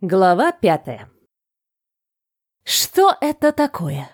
Глава пятая. Что это такое?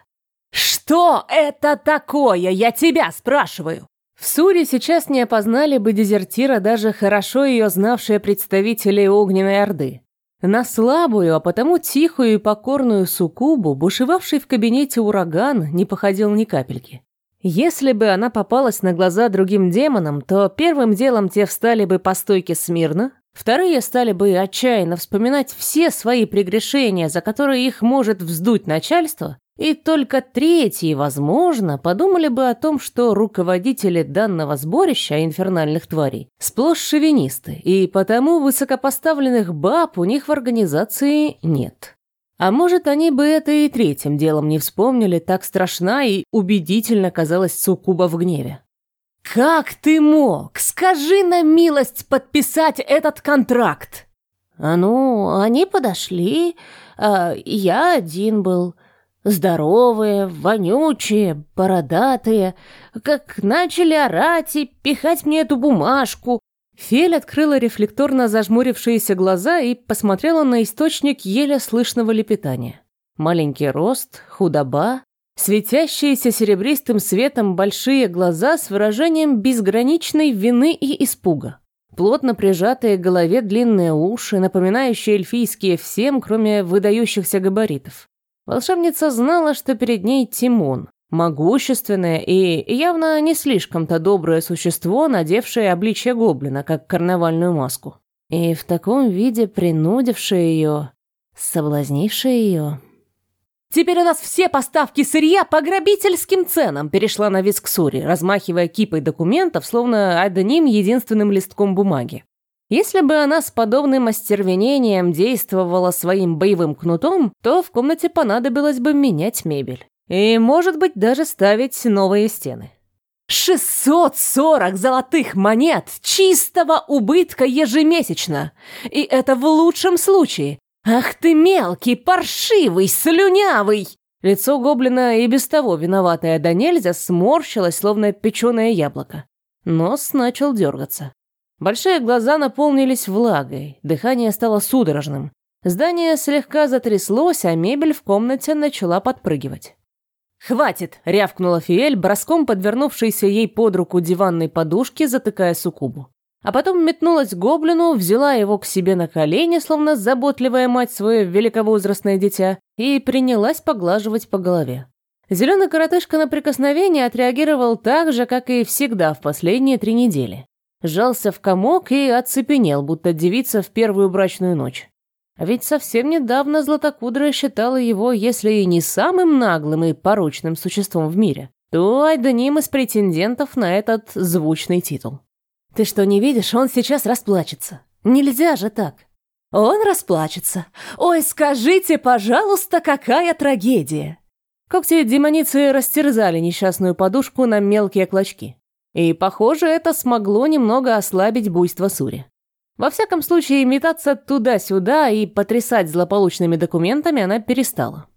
Что это такое? Я тебя спрашиваю. В Суре сейчас не опознали бы дезертира даже хорошо ее знавшие представители Огненной Орды. На слабую, а потому тихую и покорную суккубу, бушевавший в кабинете ураган, не походил ни капельки. Если бы она попалась на глаза другим демонам, то первым делом те встали бы по стойке смирно, Вторые стали бы отчаянно вспоминать все свои прегрешения, за которые их может вздуть начальство, и только третьи, возможно, подумали бы о том, что руководители данного сборища инфернальных тварей сплошь шовинисты, и потому высокопоставленных баб у них в организации нет. А может, они бы это и третьим делом не вспомнили, так страшна и убедительно казалась Суккуба в гневе. «Как ты мог? Скажи на милость подписать этот контракт!» «А ну, они подошли, а я один был. Здоровые, вонючие, бородатые. Как начали орать и пихать мне эту бумажку». Фель открыла рефлекторно зажмурившиеся глаза и посмотрела на источник еле слышного лепетания. Маленький рост, худоба, Светящиеся серебристым светом большие глаза с выражением безграничной вины и испуга. Плотно прижатые к голове длинные уши, напоминающие эльфийские всем, кроме выдающихся габаритов. Волшебница знала, что перед ней Тимон, могущественное и явно не слишком-то доброе существо, надевшее обличье гоблина, как карнавальную маску. И в таком виде принудившее ее, соблазнившее ее... Теперь у нас все поставки сырья по грабительским ценам, перешла на Висксури, размахивая кипой документов, словно одним единственным листком бумаги. Если бы она с подобным остервенением действовала своим боевым кнутом, то в комнате понадобилось бы менять мебель. И, может быть, даже ставить новые стены. 640 золотых монет чистого убытка ежемесячно. И это в лучшем случае. «Ах ты мелкий, паршивый, слюнявый!» Лицо гоблина и без того виноватое до нельзя сморщилось, словно печеное яблоко. Нос начал дергаться. Большие глаза наполнились влагой, дыхание стало судорожным. Здание слегка затряслось, а мебель в комнате начала подпрыгивать. «Хватит!» — рявкнула Фиэль, броском подвернувшейся ей под руку диванной подушки, затыкая суккубу а потом метнулась к гоблину, взяла его к себе на колени, словно заботливая мать свое великовозрастное дитя, и принялась поглаживать по голове. Зеленый коротышка на прикосновение отреагировал так же, как и всегда в последние три недели. Сжался в комок и оцепенел, будто девица в первую брачную ночь. А ведь совсем недавно Златокудрая считала его, если и не самым наглым и порочным существом в мире, то одним из претендентов на этот звучный титул. Ты что, не видишь? Он сейчас расплачется. Нельзя же так. Он расплачется. Ой, скажите, пожалуйста, какая трагедия. Когти демоницы растерзали несчастную подушку на мелкие клочки. И, похоже, это смогло немного ослабить буйство Сури. Во всяком случае, метаться туда-сюда и потрясать злополучными документами она перестала.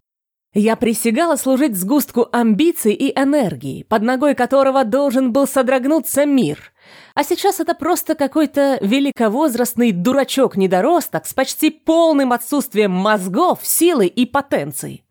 Я присягала служить сгустку амбиций и энергии, под ногой которого должен был содрогнуться мир, а сейчас это просто какой-то великовозрастный дурачок-недоросток с почти полным отсутствием мозгов, силы и потенции.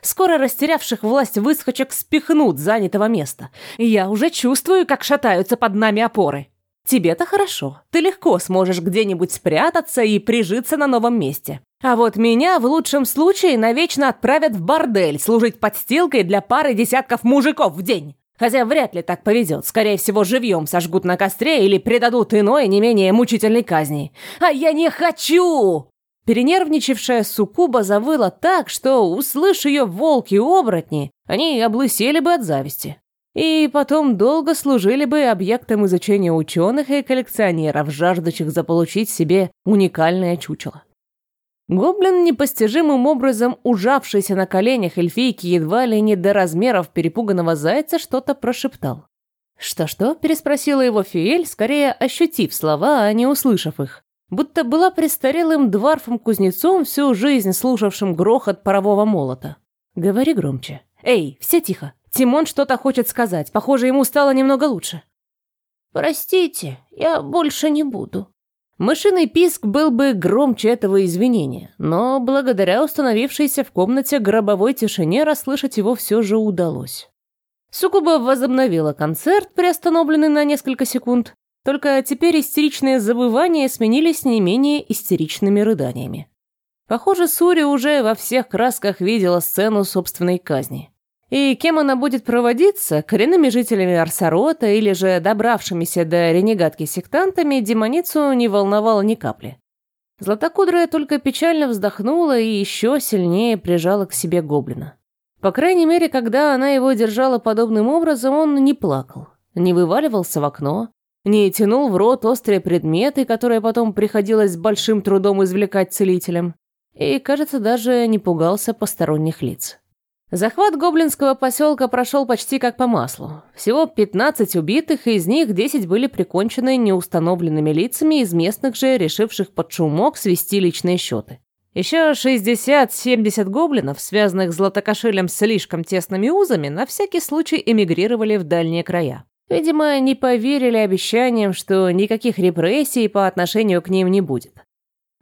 Скоро растерявших власть выскочек спихнут занятого места. Я уже чувствую, как шатаются под нами опоры. Тебе-то хорошо. Ты легко сможешь где-нибудь спрятаться и прижиться на новом месте. А вот меня в лучшем случае навечно отправят в бордель служить подстилкой для пары десятков мужиков в день. Хотя вряд ли так повезет. Скорее всего, живьем сожгут на костре или предадут иной, не менее мучительной казни. А я не хочу! Перенервничавшая суккуба завыла так, что, услышь ее волки-оборотни, они облысели бы от зависти. И потом долго служили бы объектом изучения ученых и коллекционеров, жаждущих заполучить себе уникальное чучело. Гоблин, непостижимым образом ужавшийся на коленях эльфийки едва ли не до размеров перепуганного зайца, что-то прошептал. «Что-что?» – переспросила его Фиэль, скорее ощутив слова, а не услышав их. Будто была престарелым дворфом-кузнецом, всю жизнь слушавшим грохот парового молота. «Говори громче. Эй, все тихо. Тимон что-то хочет сказать. Похоже, ему стало немного лучше». «Простите, я больше не буду», Мышиный писк был бы громче этого извинения, но благодаря установившейся в комнате гробовой тишине расслышать его все же удалось. Сукуба возобновила концерт, приостановленный на несколько секунд, только теперь истеричные забывания сменились не менее истеричными рыданиями. Похоже, Сури уже во всех красках видела сцену собственной казни. И кем она будет проводиться, коренными жителями Арсарота или же добравшимися до ренегатки сектантами, демоницу не волновало ни капли. Златокудрая только печально вздохнула и еще сильнее прижала к себе гоблина. По крайней мере, когда она его держала подобным образом, он не плакал, не вываливался в окно, не тянул в рот острые предметы, которые потом приходилось с большим трудом извлекать целителям, и, кажется, даже не пугался посторонних лиц. Захват гоблинского поселка прошел почти как по маслу. Всего 15 убитых, и из них 10 были прикончены неустановленными лицами из местных же, решивших под шумок свести личные счеты. Еще 60-70 гоблинов, связанных с златокошелем слишком тесными узами, на всякий случай эмигрировали в дальние края. Видимо, не поверили обещаниям, что никаких репрессий по отношению к ним не будет.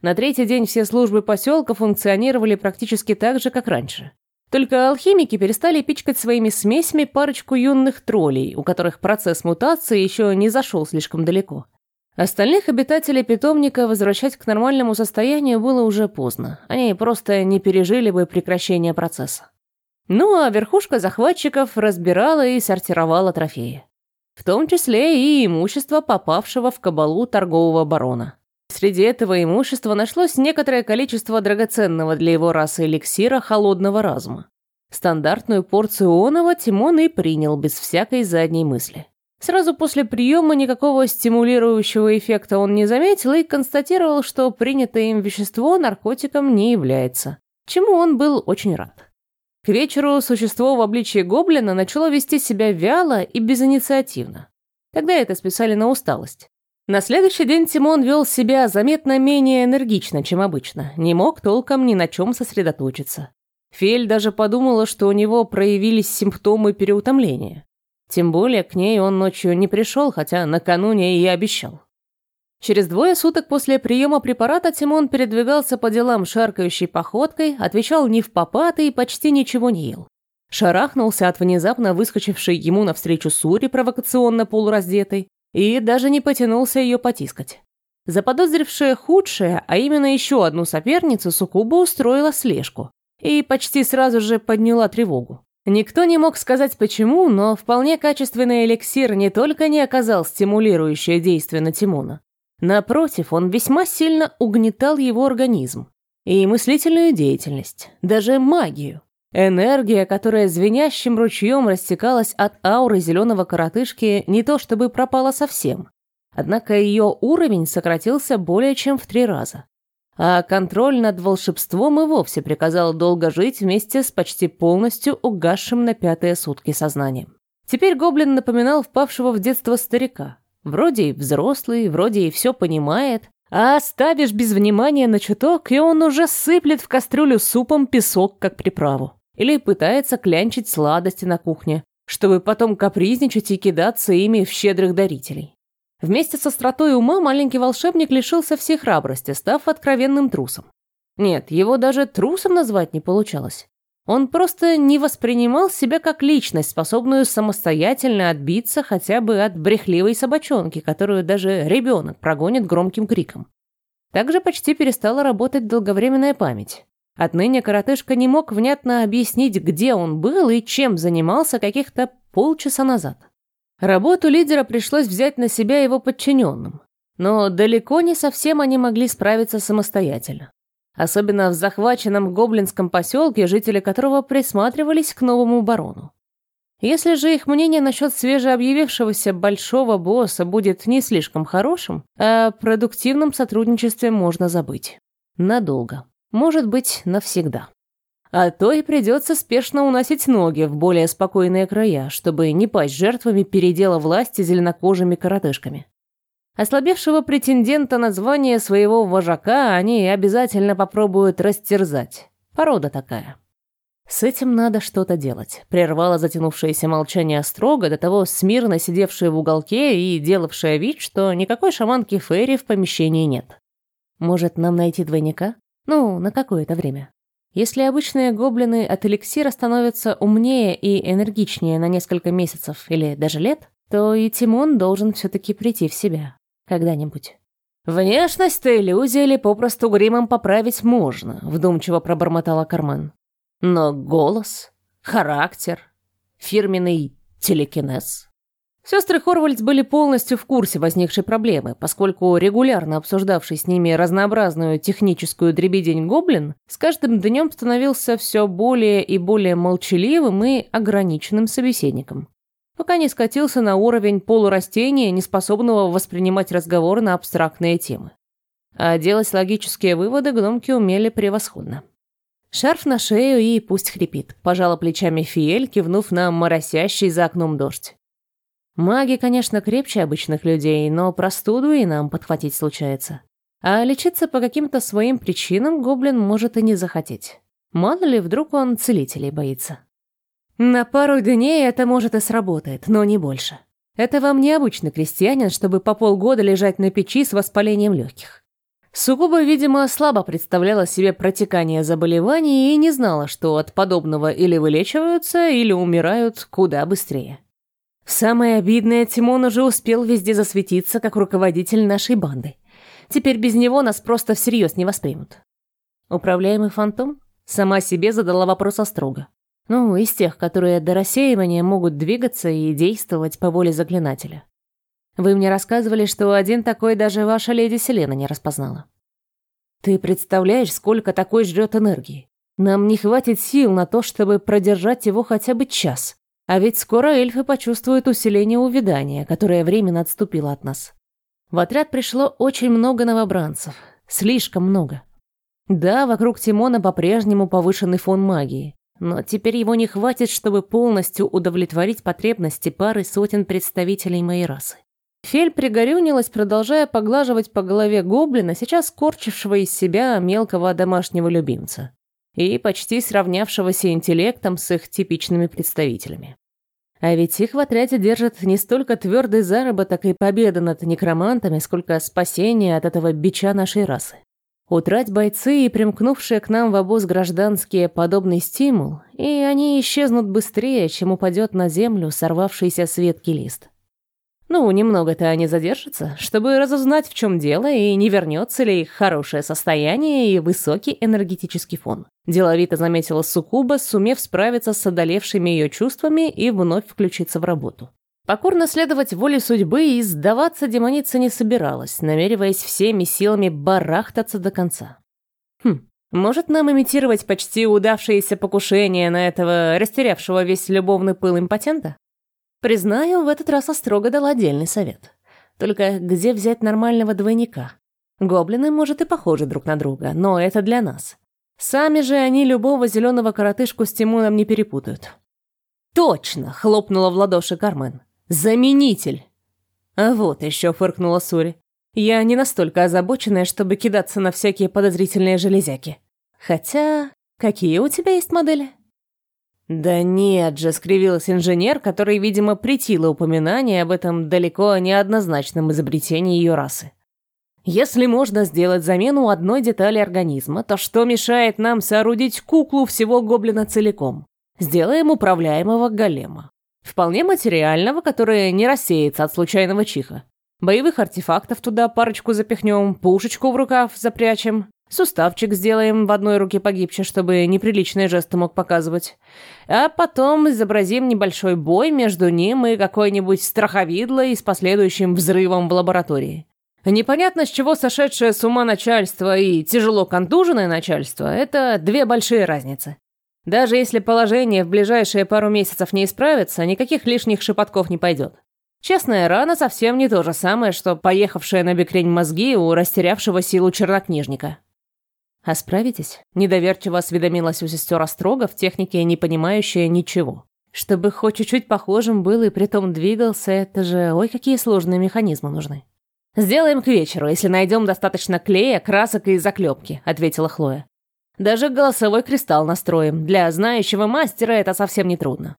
На третий день все службы поселка функционировали практически так же, как раньше. Только алхимики перестали пичкать своими смесями парочку юных троллей, у которых процесс мутации еще не зашел слишком далеко. Остальных обитателей питомника возвращать к нормальному состоянию было уже поздно. Они просто не пережили бы прекращение процесса. Ну а верхушка захватчиков разбирала и сортировала трофеи. В том числе и имущество попавшего в кабалу торгового барона. Среди этого имущества нашлось некоторое количество драгоценного для его расы эликсира холодного разума. Стандартную порцию оного Тимон и принял без всякой задней мысли. Сразу после приема никакого стимулирующего эффекта он не заметил и констатировал, что принятое им вещество наркотиком не является, чему он был очень рад. К вечеру существо в обличии гоблина начало вести себя вяло и безинициативно. Тогда это списали на усталость. На следующий день Тимон вел себя заметно менее энергично, чем обычно, не мог толком ни на чем сосредоточиться. Фель даже подумала, что у него проявились симптомы переутомления. Тем более к ней он ночью не пришел, хотя накануне и обещал. Через двое суток после приема препарата Тимон передвигался по делам шаркающей походкой, отвечал не в попад и почти ничего не ел. Шарахнулся от внезапно выскочившей ему навстречу Сури провокационно полураздетой, и даже не потянулся ее потискать. Заподозрившая худшее, а именно еще одну соперницу, Сукуба устроила слежку и почти сразу же подняла тревогу. Никто не мог сказать почему, но вполне качественный эликсир не только не оказал стимулирующее действие на Тимона. Напротив, он весьма сильно угнетал его организм и мыслительную деятельность, даже магию. Энергия, которая звенящим ручьем растекалась от ауры зеленого коротышки, не то чтобы пропала совсем. Однако ее уровень сократился более чем в три раза. А контроль над волшебством и вовсе приказал долго жить вместе с почти полностью угасшим на пятые сутки сознанием. Теперь гоблин напоминал впавшего в детство старика. Вроде и взрослый, вроде и все понимает, а оставишь без внимания на чуток, и он уже сыплет в кастрюлю супом песок как приправу или пытается клянчить сладости на кухне, чтобы потом капризничать и кидаться ими в щедрых дарителей. Вместе со остротой ума маленький волшебник лишился всей храбрости, став откровенным трусом. Нет, его даже трусом назвать не получалось. Он просто не воспринимал себя как личность, способную самостоятельно отбиться хотя бы от брехливой собачонки, которую даже ребенок прогонит громким криком. Также почти перестала работать долговременная память. Отныне коротышка не мог внятно объяснить, где он был и чем занимался каких-то полчаса назад. Работу лидера пришлось взять на себя его подчиненным, но далеко не совсем они могли справиться самостоятельно. Особенно в захваченном гоблинском поселке, жители которого присматривались к новому барону. Если же их мнение насчет свежеобъявившегося большого босса будет не слишком хорошим, о продуктивном сотрудничестве можно забыть. Надолго. Может быть, навсегда. А то и придется спешно уносить ноги в более спокойные края, чтобы не пасть жертвами передела власти зеленокожими коротышками. Ослабевшего претендента на звание своего вожака они обязательно попробуют растерзать. Порода такая. С этим надо что-то делать. Прервала затянувшееся молчание строго, до того смирно сидевшая в уголке и делавшая вид, что никакой шаманки Фейри в помещении нет. Может, нам найти двойника? Ну, на какое-то время. Если обычные гоблины от эликсира становятся умнее и энергичнее на несколько месяцев или даже лет, то и Тимон должен все-таки прийти в себя. Когда-нибудь. «Внешность-то иллюзия или попросту гримом поправить можно», — вдумчиво пробормотала Кармен. «Но голос, характер, фирменный телекинез...» Сестры Хорвальдс были полностью в курсе возникшей проблемы, поскольку регулярно обсуждавший с ними разнообразную техническую дребедень гоблин с каждым днем становился все более и более молчаливым и ограниченным собеседником, пока не скатился на уровень полурастения, неспособного воспринимать разговор на абстрактные темы. А делать логические выводы гномки умели превосходно. Шарф на шею и пусть хрипит, пожала плечами Фиэль, кивнув на моросящий за окном дождь. Маги, конечно, крепче обычных людей, но простуду и нам подхватить случается. А лечиться по каким-то своим причинам гоблин может и не захотеть. Мало ли, вдруг он целителей боится. На пару дней это может и сработает, но не больше. Это вам не обычный крестьянин, чтобы по полгода лежать на печи с воспалением легких. Сугубо, видимо, слабо представляла себе протекание заболеваний и не знала, что от подобного или вылечиваются, или умирают куда быстрее. Самое обидное, Тимон уже успел везде засветиться, как руководитель нашей банды. Теперь без него нас просто всерьез не воспримут. Управляемый фантом? Сама себе задала вопрос строго. Ну, из тех, которые до рассеивания могут двигаться и действовать по воле заклинателя. Вы мне рассказывали, что один такой даже ваша леди Селена не распознала. Ты представляешь, сколько такой жрет энергии? Нам не хватит сил на то, чтобы продержать его хотя бы час. А ведь скоро эльфы почувствуют усиление увядания, которое временно отступило от нас. В отряд пришло очень много новобранцев. Слишком много. Да, вокруг Тимона по-прежнему повышенный фон магии. Но теперь его не хватит, чтобы полностью удовлетворить потребности пары сотен представителей моей расы. Фель пригорюнилась, продолжая поглаживать по голове гоблина, сейчас корчившего из себя мелкого домашнего любимца и почти сравнявшегося интеллектом с их типичными представителями. А ведь их в отряде держит не столько твердый заработок и победа над некромантами, сколько спасение от этого бича нашей расы. Утрать бойцы и примкнувшие к нам в обоз гражданские подобный стимул, и они исчезнут быстрее, чем упадет на землю сорвавшийся с ветки лист. Ну, немного-то они задержатся, чтобы разузнать, в чем дело, и не вернется ли их хорошее состояние и высокий энергетический фон. Деловито заметила Сукуба, сумев справиться с одолевшими ее чувствами и вновь включиться в работу. Покорно следовать воле судьбы и сдаваться демоница не собиралась, намереваясь всеми силами барахтаться до конца. Хм, может нам имитировать почти удавшееся покушение на этого растерявшего весь любовный пыл импотента? Признаю, в этот раз Острога дала отдельный совет. Только где взять нормального двойника? Гоблины, может, и похожи друг на друга, но это для нас. Сами же они любого зеленого коротышку с Тимоном не перепутают. «Точно!» — хлопнула в ладоши Кармен. «Заменитель!» А вот еще фыркнула Сури. Я не настолько озабоченная, чтобы кидаться на всякие подозрительные железяки. Хотя, какие у тебя есть модели? «Да нет же», — скривилась инженер, который, видимо, притило упоминание об этом далеко неоднозначном изобретении ее расы. «Если можно сделать замену одной детали организма, то что мешает нам соорудить куклу всего гоблина целиком? Сделаем управляемого голема. Вполне материального, который не рассеется от случайного чиха. Боевых артефактов туда парочку запихнем, пушечку в рукав запрячем, Суставчик сделаем в одной руке погибче, чтобы неприличные жесты мог показывать. А потом изобразим небольшой бой между ним и какой-нибудь страховидлой с последующим взрывом в лаборатории. Непонятно, с чего сошедшее с ума начальство и тяжело контуженное начальство – это две большие разницы. Даже если положение в ближайшие пару месяцев не исправится, никаких лишних шепотков не пойдет. Честная рана совсем не то же самое, что поехавшая на бекрень мозги у растерявшего силу чернокнижника. «А справитесь?» – недоверчиво осведомилась у сестер Острога в технике, не понимающая ничего. Чтобы хоть чуть-чуть похожим был и притом двигался, это же ой, какие сложные механизмы нужны. «Сделаем к вечеру, если найдем достаточно клея, красок и заклепки», — ответила Хлоя. Даже голосовой кристалл настроим. Для знающего мастера это совсем не трудно.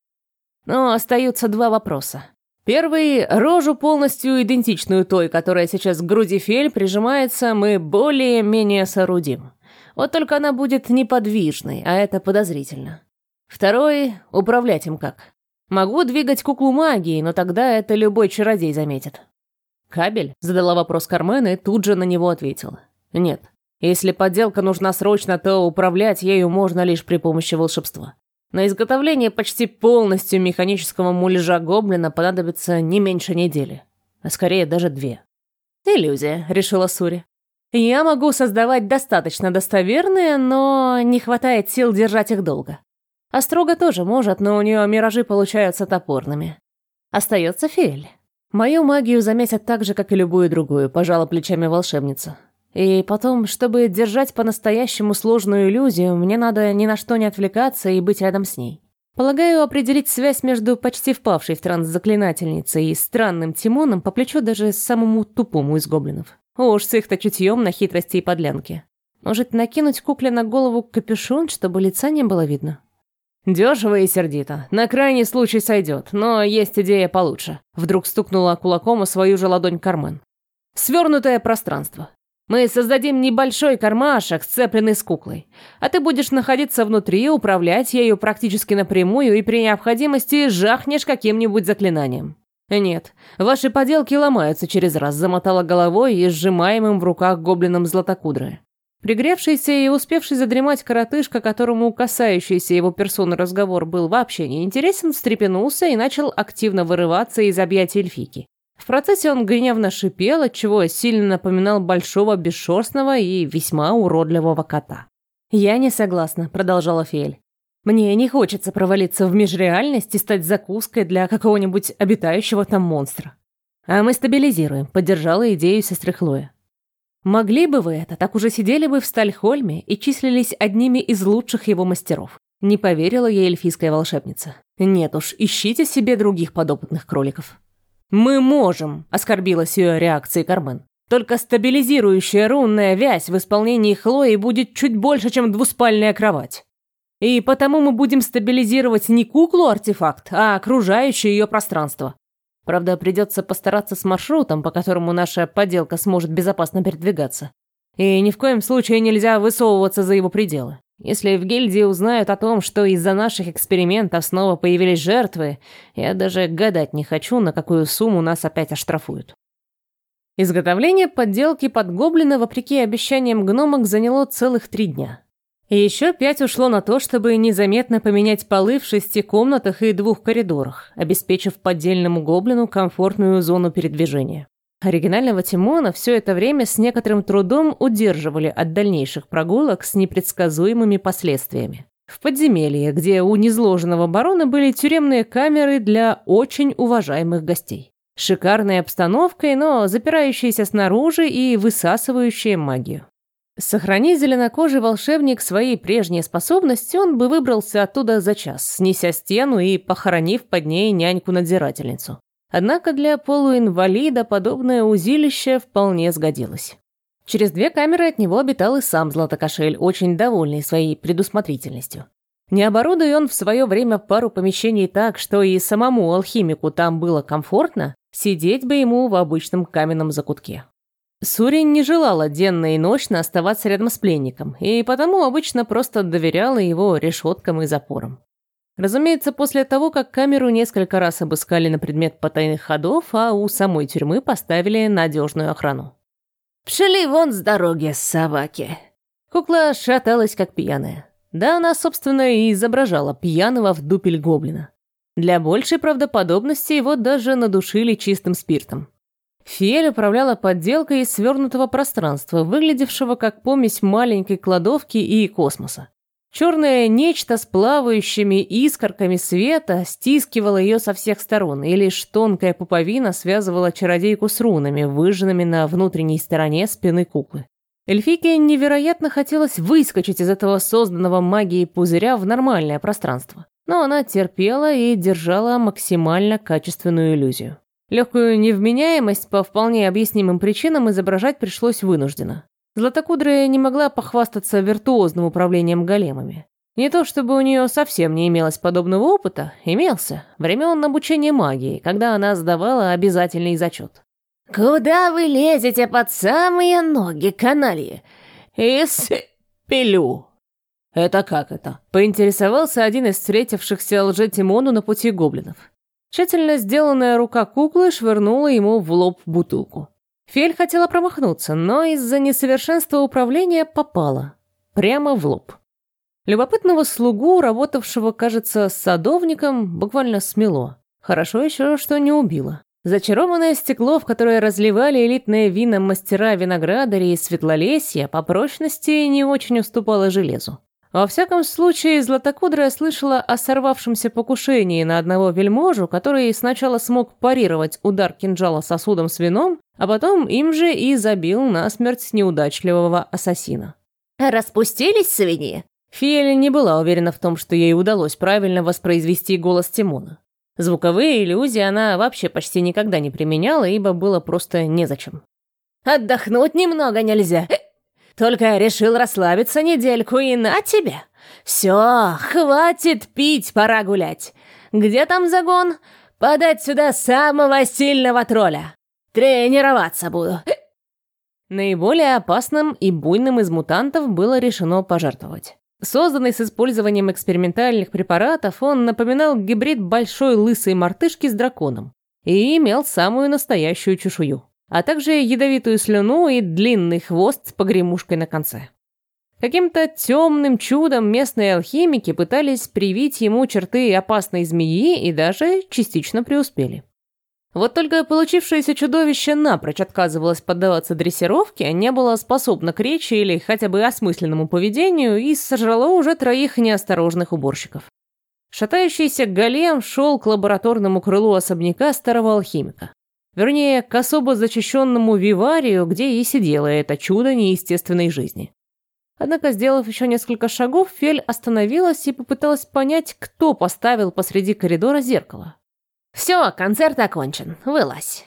Но остаются два вопроса. Первый, рожу полностью идентичную той, которая сейчас к груди Фель прижимается, мы более-менее соорудим. Вот только она будет неподвижной, а это подозрительно. Второй, управлять им как. Могу двигать куклу магией, но тогда это любой чародей заметит. «Кабель?» — задала вопрос Кармен и тут же на него ответила. «Нет. Если подделка нужна срочно, то управлять ею можно лишь при помощи волшебства. На изготовление почти полностью механического муляжа гоблина понадобится не меньше недели, а скорее даже две. «Иллюзия», — решила Сури. «Я могу создавать достаточно достоверные, но не хватает сил держать их долго. Острога тоже может, но у нее миражи получаются топорными. Остается Фель. Мою магию заметят так же, как и любую другую, пожала плечами волшебница. И потом, чтобы держать по-настоящему сложную иллюзию, мне надо ни на что не отвлекаться и быть рядом с ней. Полагаю, определить связь между почти впавшей в транс заклинательницей и странным Тимоном по плечу даже самому тупому из гоблинов. Уж с их-то чутьем на хитрости и подлянки. Может, накинуть кукле на голову капюшон, чтобы лица не было видно? Дешево и сердито. На крайний случай сойдет, но есть идея получше. Вдруг стукнула кулаком о свою же ладонь Кармен. Свернутое пространство. Мы создадим небольшой кармашек, сцепленный с куклой. А ты будешь находиться внутри, управлять ею практически напрямую и при необходимости жахнешь каким-нибудь заклинанием. Нет, ваши поделки ломаются через раз, замотала головой и сжимаемым в руках гоблином златокудры. Пригревшийся и успевший задремать коротышка, которому касающийся его персоны разговор был вообще неинтересен, встрепенулся и начал активно вырываться из объятий эльфики. В процессе он гневно шипел, отчего сильно напоминал большого бесшерстного и весьма уродливого кота. «Я не согласна», — продолжала Фель. «Мне не хочется провалиться в межреальность и стать закуской для какого-нибудь обитающего там монстра. А мы стабилизируем», — поддержала идею сестры Хлоя. «Могли бы вы это, так уже сидели бы в Стальхольме и числились одними из лучших его мастеров». Не поверила ей эльфийская волшебница. «Нет уж, ищите себе других подопытных кроликов». «Мы можем», — оскорбилась ее реакцией Кармен. «Только стабилизирующая рунная вязь в исполнении Хлои будет чуть больше, чем двуспальная кровать. И потому мы будем стабилизировать не куклу-артефакт, а окружающее ее пространство. Правда, придется постараться с маршрутом, по которому наша поделка сможет безопасно передвигаться. И ни в коем случае нельзя высовываться за его пределы. Если в гильдии узнают о том, что из-за наших экспериментов снова появились жертвы, я даже гадать не хочу, на какую сумму нас опять оштрафуют. Изготовление подделки под гоблина, вопреки обещаниям гномок, заняло целых три дня. Еще пять ушло на то, чтобы незаметно поменять полы в шести комнатах и двух коридорах, обеспечив поддельному гоблину комфортную зону передвижения. Оригинального Тимона все это время с некоторым трудом удерживали от дальнейших прогулок с непредсказуемыми последствиями. В подземелье, где у незложенного барона были тюремные камеры для очень уважаемых гостей. Шикарной обстановкой, но запирающиеся снаружи и высасывающие магию. Сохрани зеленокожий волшебник свои прежние способности, он бы выбрался оттуда за час, снеся стену и похоронив под ней няньку-надзирательницу. Однако для полуинвалида подобное узилище вполне сгодилось. Через две камеры от него обитал и сам Златокошель, очень довольный своей предусмотрительностью. Не оборудуя он в свое время пару помещений так, что и самому алхимику там было комфортно, сидеть бы ему в обычном каменном закутке. Сурин не желала денно и ночно оставаться рядом с пленником, и потому обычно просто доверяла его решеткам и запорам. Разумеется, после того, как камеру несколько раз обыскали на предмет потайных ходов, а у самой тюрьмы поставили надежную охрану. «Пшели вон с дороги, собаки!» Кукла шаталась, как пьяная. Да, она, собственно, и изображала пьяного в дупель гоблина. Для большей правдоподобности его даже надушили чистым спиртом. Фиэль управляла подделкой из свернутого пространства, выглядевшего как помесь маленькой кладовки и космоса. Черное нечто с плавающими искорками света стискивало ее со всех сторон, и лишь тонкая пуповина связывала чародейку с рунами, выжженными на внутренней стороне спины куклы. Эльфике невероятно хотелось выскочить из этого созданного магией пузыря в нормальное пространство. Но она терпела и держала максимально качественную иллюзию. Легкую невменяемость по вполне объяснимым причинам изображать пришлось вынужденно. Златокудрая не могла похвастаться виртуозным управлением големами. Не то чтобы у нее совсем не имелось подобного опыта, имелся, времен обучения магии, когда она сдавала обязательный зачет. «Куда вы лезете под самые ноги, канальи?» «Из пилю». «Это как это?» — поинтересовался один из встретившихся лже-Тимону на пути гоблинов. Тщательно сделанная рука куклы швырнула ему в лоб бутылку. Фель хотела промахнуться, но из-за несовершенства управления попала. Прямо в лоб. Любопытного слугу, работавшего, кажется, садовником, буквально смело. Хорошо еще, что не убило. Зачарованное стекло, в которое разливали элитные вина мастера виноградари и светлолесья, по прочности не очень уступало железу. Во всяком случае, Златокудрая слышала о сорвавшемся покушении на одного вельможу, который сначала смог парировать удар кинжала сосудом с вином, а потом им же и забил насмерть неудачливого ассасина. «Распустились свиньи?» Фиэль не была уверена в том, что ей удалось правильно воспроизвести голос Тимона. Звуковые иллюзии она вообще почти никогда не применяла, ибо было просто незачем. «Отдохнуть немного нельзя. Только решил расслабиться недельку и на тебе. Все, хватит пить, пора гулять. Где там загон? Подать сюда самого сильного тролля. Тренироваться буду». Наиболее опасным и буйным из мутантов было решено пожертвовать. Созданный с использованием экспериментальных препаратов, он напоминал гибрид большой лысой мартышки с драконом и имел самую настоящую чешую, а также ядовитую слюну и длинный хвост с погремушкой на конце. Каким-то темным чудом местные алхимики пытались привить ему черты опасной змеи и даже частично преуспели. Вот только получившееся чудовище напрочь отказывалось поддаваться дрессировке, не было способно к речи или хотя бы осмысленному поведению и сожрало уже троих неосторожных уборщиков. Шатающийся голем шел к лабораторному крылу особняка старого алхимика. Вернее, к особо зачащенному виварию, где и сидело это чудо неестественной жизни. Однако, сделав еще несколько шагов, Фель остановилась и попыталась понять, кто поставил посреди коридора зеркало. «Все, концерт окончен. Вылазь».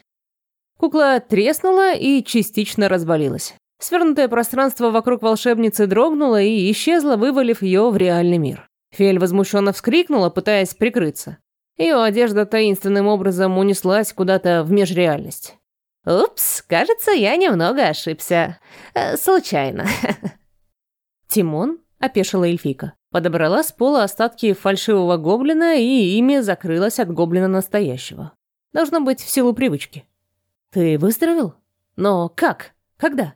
Кукла треснула и частично разболелась. Свернутое пространство вокруг волшебницы дрогнуло и исчезло, вывалив ее в реальный мир. Фель возмущенно вскрикнула, пытаясь прикрыться. Ее одежда таинственным образом унеслась куда-то в межреальность. «Упс, кажется, я немного ошибся. Э, случайно». «Тимон?» — опешила эльфика. Подобрала с пола остатки фальшивого гоблина и ими закрылась от гоблина настоящего. Должно быть в силу привычки. «Ты выздоровел? Но как? Когда?»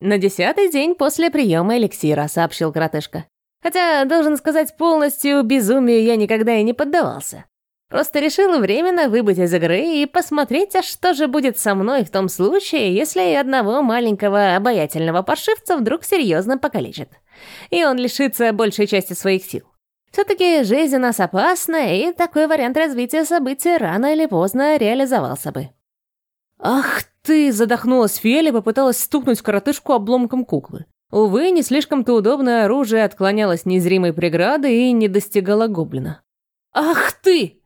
«На десятый день после приема эликсира», — сообщил коротышка. «Хотя, должен сказать, полностью безумию я никогда и не поддавался. Просто решил временно выбыть из игры и посмотреть, а что же будет со мной в том случае, если одного маленького обаятельного паршивца вдруг серьезно покалечит. И он лишится большей части своих сил. Все-таки жизнь у нас опасна, и такой вариант развития событий рано или поздно реализовался бы. «Ах ты!» — задохнулась Фиэля и попыталась стукнуть коротышку обломком куклы. Увы, не слишком-то удобное оружие отклонялось незримой преградой и не достигало гоблина. «Ах ты!»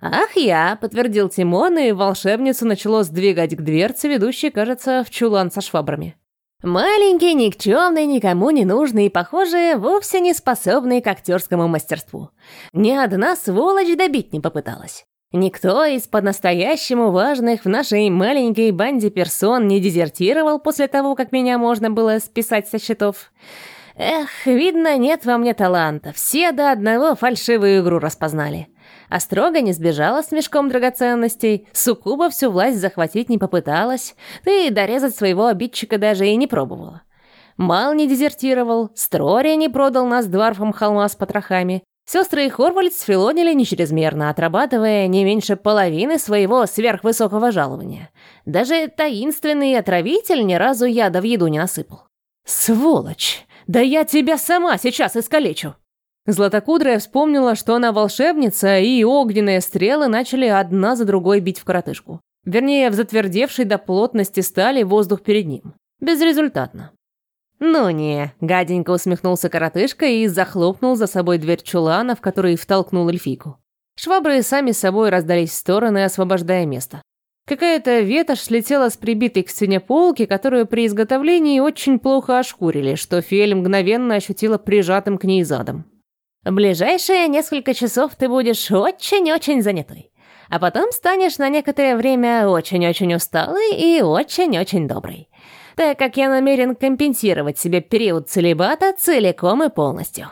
«Ах я!» — подтвердил Тимон, и волшебницу начало сдвигать к дверце, ведущей, кажется, в чулан со швабрами. Маленький, никчемный, никому не нужный и, похоже, вовсе не способный к актерскому мастерству. Ни одна сволочь добить не попыталась. Никто из по-настоящему важных в нашей маленькой банде персон не дезертировал после того, как меня можно было списать со счетов. Эх, видно, нет во мне таланта. Все до одного фальшивую игру распознали. А строго не сбежала с мешком драгоценностей, Сукуба всю власть захватить не попыталась, да и дорезать своего обидчика даже и не пробовала. Мал не дезертировал, Строри не продал нас дворфам холма с потрохами. Сестры и Хорвальд сфилонили не чрезмерно, отрабатывая не меньше половины своего сверхвысокого жалования. Даже таинственный отравитель ни разу яда в еду не насыпал. «Сволочь! Да я тебя сама сейчас искалечу!» Златокудрая вспомнила, что она волшебница, и огненные стрелы начали одна за другой бить в коротышку. Вернее, в затвердевший до плотности стали воздух перед ним. Безрезультатно. «Ну не», — гаденько усмехнулся коротышка и захлопнул за собой дверь чулана, в который втолкнул эльфийку. Швабры сами собой раздались в стороны, освобождая место. Какая-то ветошь слетела с прибитой к стене полки, которую при изготовлении очень плохо ошкурили, что Фель мгновенно ощутила прижатым к ней задом. Ближайшие несколько часов ты будешь очень-очень занятой. А потом станешь на некоторое время очень-очень усталый и очень-очень добрый. Так как я намерен компенсировать себе период целебата целиком и полностью.